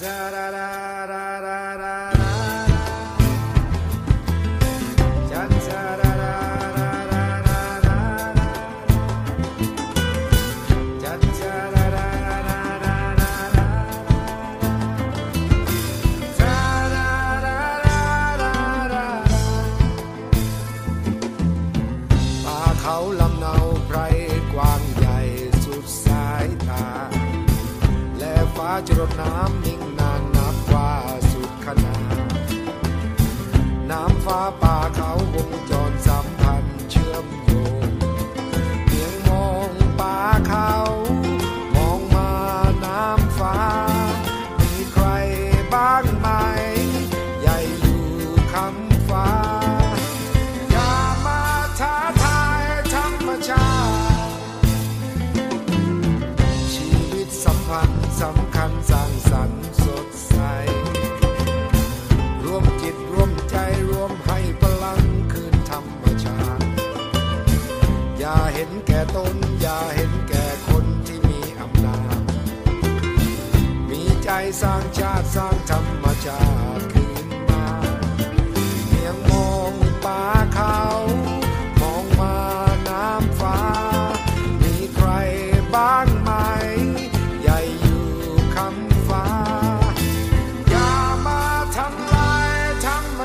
da da da da da da และฟ้าจรดน้ำนิ่งนานนับว่าสุดขนาดน้ำฟ้าป่าเขาวงจรสัมพันธ์เชื่อมโยงเพียงมองป่าเขา มองมาน้ำฟ้า มีใครบ้างไหม ใหญ่อยู่คำฟ้า อย่ามาท้าทายธรรมชาติชีวิตสัมพันธ์สัมำคัญสร้างสรรค์สดใส รวมจิตรวมใจรวมให้พลังคืนธรรมชาติ อย่าเห็นแก่ตน อย่าเห็นแก่คนที่มีอำนาจ มีใจสร้างชาติสร้างธรรม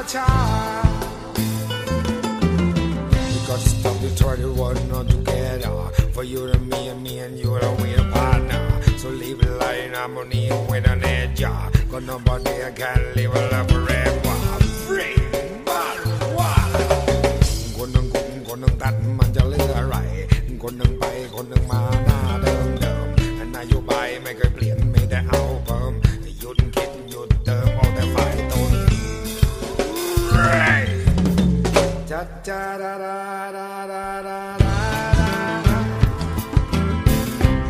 ธรรมชาติ You got to stop the 21 on together For you and me and me and you and we a partner So leave it like harmony with an edge Cause nobody can live a life forever Free but one คนหนึ่งกุมคนหนึ่งตัดมันจะเลืออะไร คนหนึ่งไปคนหนึ่งมาหน้าเดิมเดิมนโยบายไม่เคยเปลี่ยน จาดาดาดาดาดา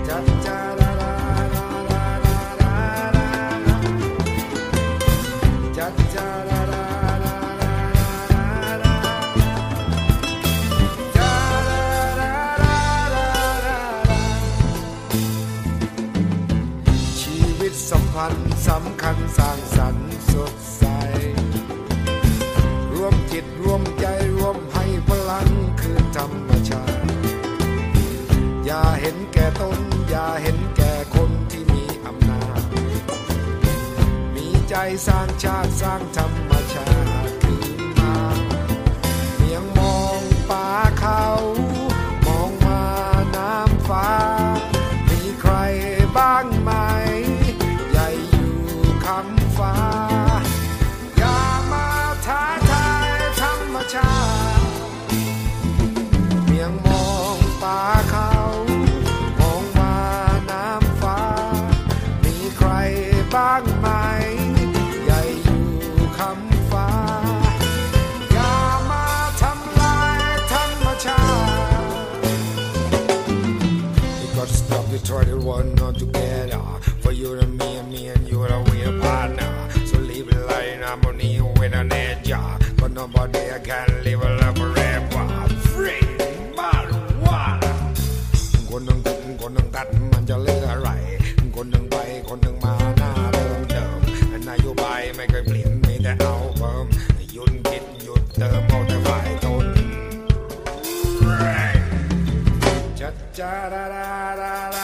จาดาดาดาดาชีวิตสัมพันธ์สำคัญสร้างสรรค์สด จิตรวมใจรวมให้พลังคือธรรมชาติ อย่าเห็นแก่ตนอย่าเห็นแก่คนที่มีอำนาจ มีใจสร้างชาติสร้างธรรมชาติ got to stop the 21 on together For you and me and me and you and we a partner So leave it like in harmony with an edge But nobody can live a life forever Free marijuana คนหนึ่งกุมคนหนึ่งตัดมันจะเลือกอะไร คนหนึ่งไปคนหนึ่งมาหน้าเดิมเดิมนโยบายไม่เคยเปลี่ยนมีแต่เอาเพิ่มหยุดคิดหยุดเติมเอาแต่ฝ่ายตนจัดจาดาดา